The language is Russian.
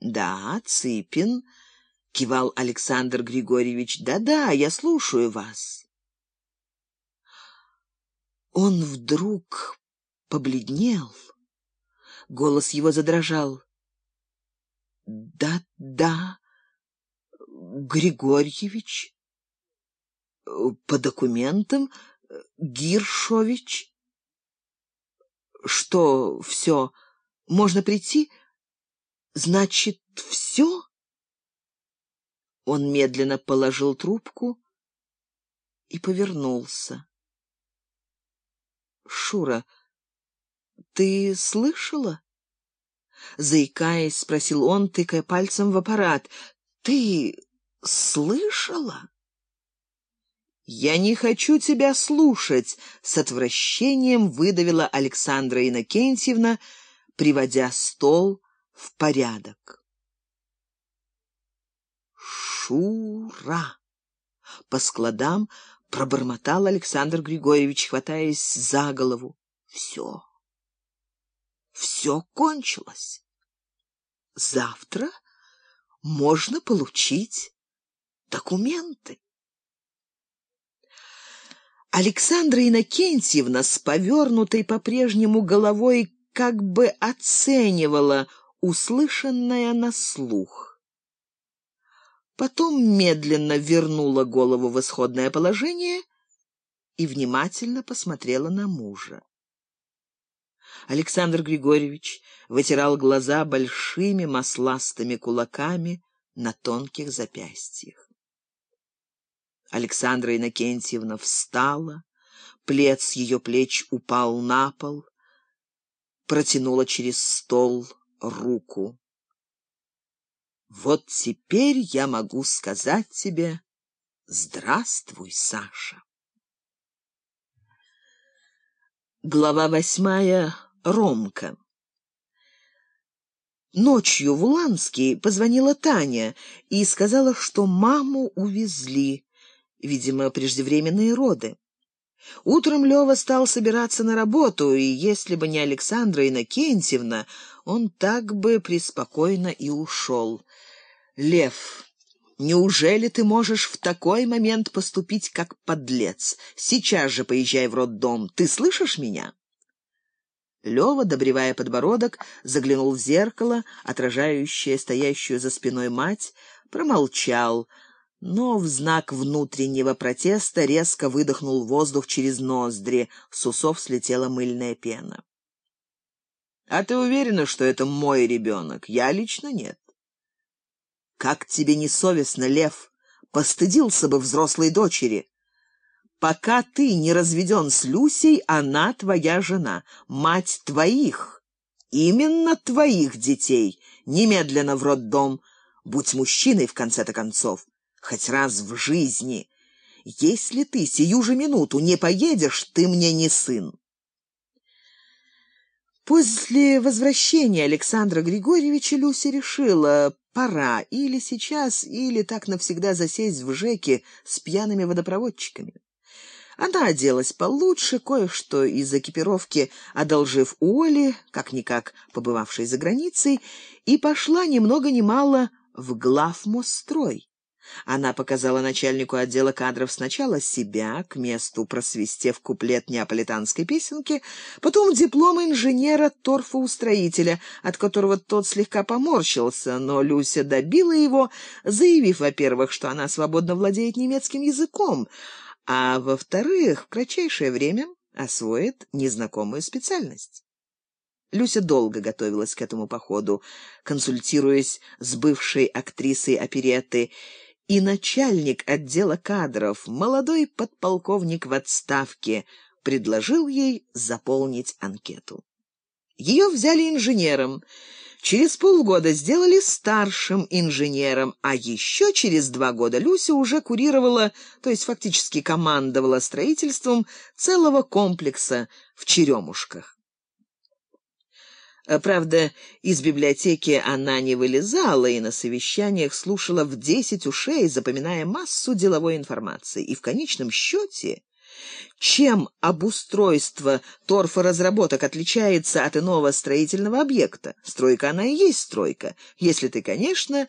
Да, Цыпин, кивал Александр Григорьевич. Да-да, я слушаю вас. Он вдруг побледнел. Голос его задрожал. Да-да, Григорьевич. По документам Гиршович. Что, все, можно прийти? Значит, все? Он медленно положил трубку и повернулся. Шура, ты слышала? Заикаясь, спросил он, тыкая пальцем в аппарат. Ты слышала? Я не хочу тебя слушать, с отвращением выдавила Александра Инакентьевна, приводя стол в порядок. Шура! По складам пробормотал Александр Григорьевич, хватаясь за голову. Все. Все кончилось. Завтра можно получить документы. Александра Инакентьевна с повернутой по-прежнему головой как бы оценивала услышанное на слух. Потом медленно вернула голову в исходное положение и внимательно посмотрела на мужа. Александр Григорьевич вытирал глаза большими масластыми кулаками на тонких запястьях. Александра Инакентьевна встала, плед с ее плеч упал на пол, протянула через стол руку. Вот теперь я могу сказать тебе «Здравствуй, Саша». Глава восьмая. Ромка. Ночью в Уланский позвонила Таня и сказала, что маму увезли видимо, преждевременные роды. Утром Лёва стал собираться на работу, и если бы не Александра Иннокентьевна, он так бы преспокойно и ушел. «Лев, неужели ты можешь в такой момент поступить как подлец? Сейчас же поезжай в роддом. Ты слышишь меня?» Лёва, добревая подбородок, заглянул в зеркало, отражающее стоящую за спиной мать, промолчал — но в знак внутреннего протеста резко выдохнул воздух через ноздри, с усов слетела мыльная пена. «А ты уверена, что это мой ребенок? Я лично нет». «Как тебе не совестно, Лев? Постыдился бы взрослой дочери. Пока ты не разведен с Люсей, она твоя жена, мать твоих, именно твоих детей. Немедленно в роддом. Будь мужчиной, в конце-то концов хоть раз в жизни. Если ты сию же минуту не поедешь, ты мне не сын. После возвращения Александра Григорьевича Люся решила, пора или сейчас, или так навсегда засесть в ЖЭКе с пьяными водопроводчиками. Она оделась получше, кое-что из экипировки одолжив у Оли, как-никак побывавшей за границей, и пошла ни много мало в главмострой. Она показала начальнику отдела кадров сначала себя, к месту просвистев куплет неаполитанской песенки, потом диплом инженера-торфоустроителя, от которого тот слегка поморщился, но Люся добила его, заявив, во-первых, что она свободно владеет немецким языком, а во-вторых, в кратчайшее время освоит незнакомую специальность. Люся долго готовилась к этому походу, консультируясь с бывшей актрисой оперетты, и начальник отдела кадров, молодой подполковник в отставке, предложил ей заполнить анкету. Ее взяли инженером. Через полгода сделали старшим инженером, а еще через два года Люся уже курировала, то есть фактически командовала строительством целого комплекса в Черемушках. Э, правда, из библиотеки она не вылезала и на совещаниях слушала в десять ушей, запоминая массу деловой информации. И в конечном счете Чем обустройство торфоразработок отличается от иного строительного объекта? Стройка она и есть стройка, если ты, конечно,